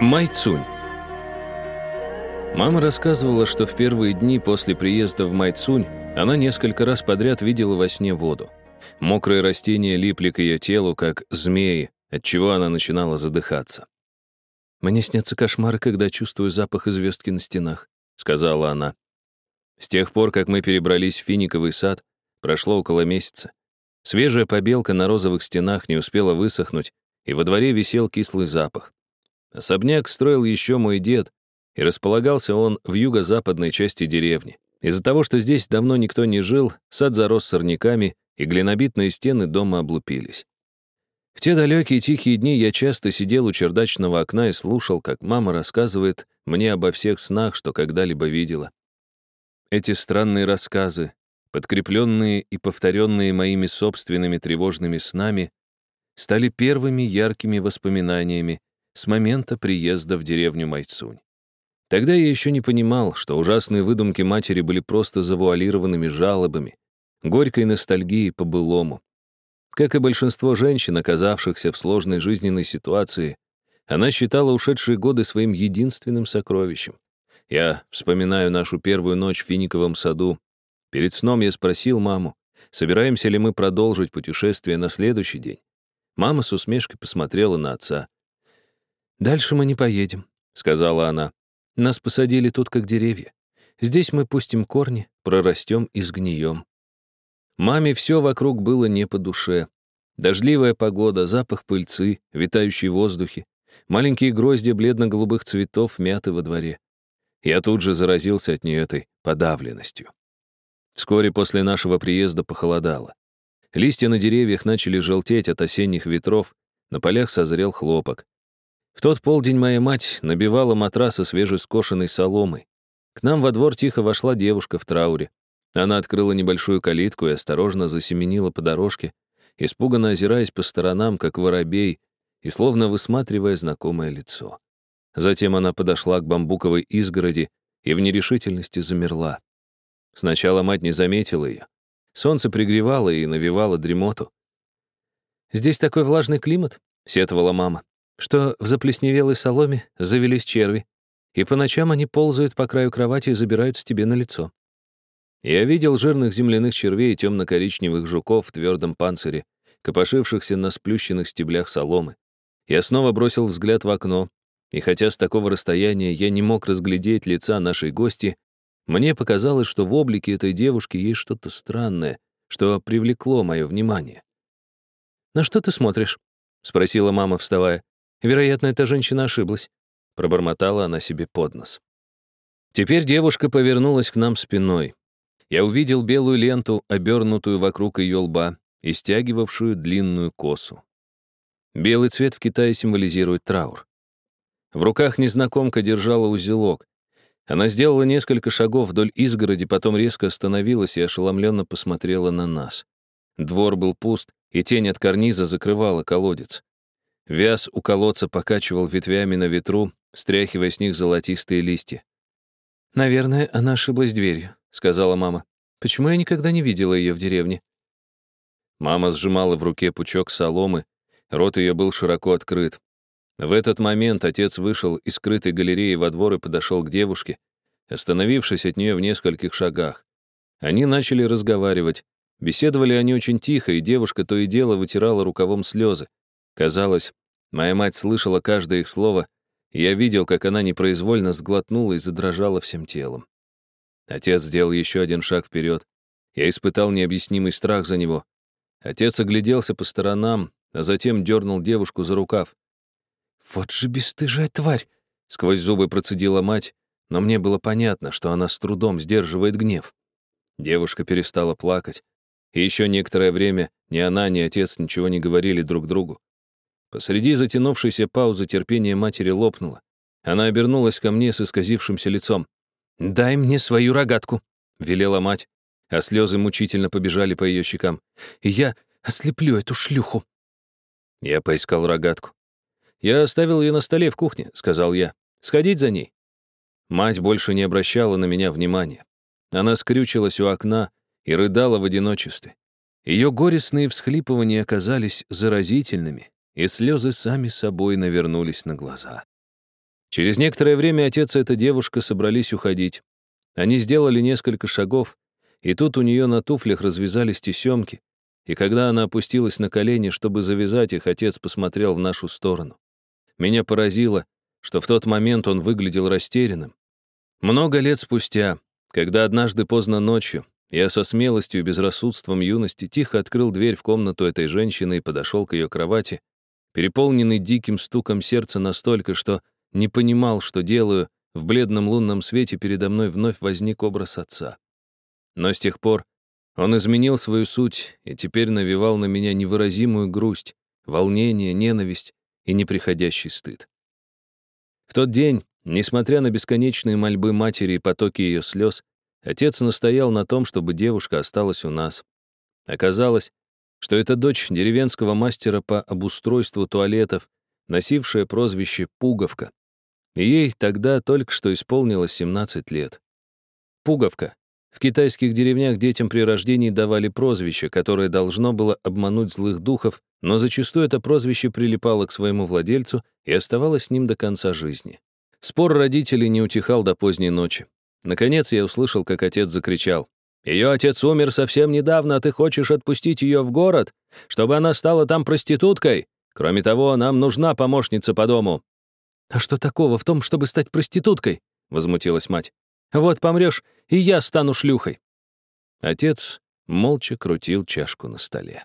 Майцунь. Мама рассказывала, что в первые дни после приезда в Майцунь она несколько раз подряд видела во сне воду. Мокрые растения липли к ее телу, как змеи, отчего она начинала задыхаться. «Мне снятся кошмары, когда чувствую запах и звездки на стенах», — сказала она. С тех пор, как мы перебрались в финиковый сад, прошло около месяца. Свежая побелка на розовых стенах не успела высохнуть, и во дворе висел кислый запах. Особняк строил еще мой дед, и располагался он в юго-западной части деревни. Из-за того, что здесь давно никто не жил, сад зарос сорняками, и глинобитные стены дома облупились. В те далекие тихие дни я часто сидел у чердачного окна и слушал, как мама рассказывает мне обо всех снах, что когда-либо видела. Эти странные рассказы, подкрепленные и повторенные моими собственными тревожными снами, стали первыми яркими воспоминаниями, с момента приезда в деревню Майцунь. Тогда я еще не понимал, что ужасные выдумки матери были просто завуалированными жалобами, горькой ностальгией по былому. Как и большинство женщин, оказавшихся в сложной жизненной ситуации, она считала ушедшие годы своим единственным сокровищем. Я вспоминаю нашу первую ночь в финиковом саду. Перед сном я спросил маму, собираемся ли мы продолжить путешествие на следующий день. Мама с усмешкой посмотрела на отца. «Дальше мы не поедем», — сказала она. «Нас посадили тут, как деревья. Здесь мы пустим корни, прорастем и сгнием». Маме все вокруг было не по душе. Дождливая погода, запах пыльцы, витающий в воздухе, маленькие гроздья бледно-голубых цветов мяты во дворе. Я тут же заразился от нее этой подавленностью. Вскоре после нашего приезда похолодало. Листья на деревьях начали желтеть от осенних ветров, на полях созрел хлопок. В тот полдень моя мать набивала матрасы свежескошенной соломой. К нам во двор тихо вошла девушка в трауре. Она открыла небольшую калитку и осторожно засеменила по дорожке, испуганно озираясь по сторонам, как воробей, и словно высматривая знакомое лицо. Затем она подошла к бамбуковой изгороди и в нерешительности замерла. Сначала мать не заметила ее. Солнце пригревало и навевало дремоту. «Здесь такой влажный климат», — сетовала мама что в заплесневелой соломе завелись черви, и по ночам они ползают по краю кровати и забираются тебе на лицо. Я видел жирных земляных червей и темно-коричневых жуков в твердом панцире, копошившихся на сплющенных стеблях соломы. Я снова бросил взгляд в окно, и хотя с такого расстояния я не мог разглядеть лица нашей гости, мне показалось, что в облике этой девушки есть что-то странное, что привлекло мое внимание. «На что ты смотришь?» — спросила мама, вставая. Вероятно, эта женщина ошиблась. Пробормотала она себе под нос. Теперь девушка повернулась к нам спиной. Я увидел белую ленту, обернутую вокруг ее лба и стягивавшую длинную косу. Белый цвет в Китае символизирует траур. В руках незнакомка держала узелок. Она сделала несколько шагов вдоль изгороди, потом резко остановилась и ошеломленно посмотрела на нас. Двор был пуст, и тень от карниза закрывала колодец. Вяз у колодца покачивал ветвями на ветру, стряхивая с них золотистые листья. «Наверное, она ошиблась дверью», — сказала мама. «Почему я никогда не видела ее в деревне?» Мама сжимала в руке пучок соломы, рот ее был широко открыт. В этот момент отец вышел из скрытой галереи во двор и подошел к девушке, остановившись от нее в нескольких шагах. Они начали разговаривать. Беседовали они очень тихо, и девушка то и дело вытирала рукавом слезы. Казалось, моя мать слышала каждое их слово, и я видел, как она непроизвольно сглотнула и задрожала всем телом. Отец сделал еще один шаг вперед. Я испытал необъяснимый страх за него. Отец огляделся по сторонам, а затем дернул девушку за рукав. «Вот же бесстыжая тварь!» — сквозь зубы процедила мать, но мне было понятно, что она с трудом сдерживает гнев. Девушка перестала плакать, и еще некоторое время ни она, ни отец ничего не говорили друг другу. Посреди затянувшейся паузы терпение матери лопнуло. Она обернулась ко мне с исказившимся лицом. «Дай мне свою рогатку», — велела мать, а слезы мучительно побежали по ее щекам. «И я ослеплю эту шлюху». Я поискал рогатку. «Я оставил ее на столе в кухне», — сказал я. «Сходить за ней». Мать больше не обращала на меня внимания. Она скрючилась у окна и рыдала в одиночестве. Ее горестные всхлипывания оказались заразительными, и слезы сами собой навернулись на глаза. Через некоторое время отец и эта девушка собрались уходить. Они сделали несколько шагов, и тут у нее на туфлях развязались тесемки, и когда она опустилась на колени, чтобы завязать их, отец посмотрел в нашу сторону. Меня поразило, что в тот момент он выглядел растерянным. Много лет спустя, когда однажды поздно ночью я со смелостью и безрассудством юности тихо открыл дверь в комнату этой женщины и подошел к ее кровати, переполненный диким стуком сердца настолько, что не понимал, что делаю, в бледном лунном свете передо мной вновь возник образ отца. Но с тех пор он изменил свою суть и теперь навевал на меня невыразимую грусть, волнение, ненависть и неприходящий стыд. В тот день, несмотря на бесконечные мольбы матери и потоки ее слез, отец настоял на том, чтобы девушка осталась у нас. Оказалось, что это дочь деревенского мастера по обустройству туалетов, носившая прозвище «Пуговка». Ей тогда только что исполнилось 17 лет. Пуговка в китайских деревнях детям при рождении давали прозвище, которое должно было обмануть злых духов, но зачастую это прозвище прилипало к своему владельцу и оставалось с ним до конца жизни. Спор родителей не утихал до поздней ночи. Наконец я услышал, как отец закричал. «Ее отец умер совсем недавно, а ты хочешь отпустить ее в город, чтобы она стала там проституткой? Кроме того, нам нужна помощница по дому». «А что такого в том, чтобы стать проституткой?» — возмутилась мать. Вот помрешь, и я стану шлюхой». Отец молча крутил чашку на столе.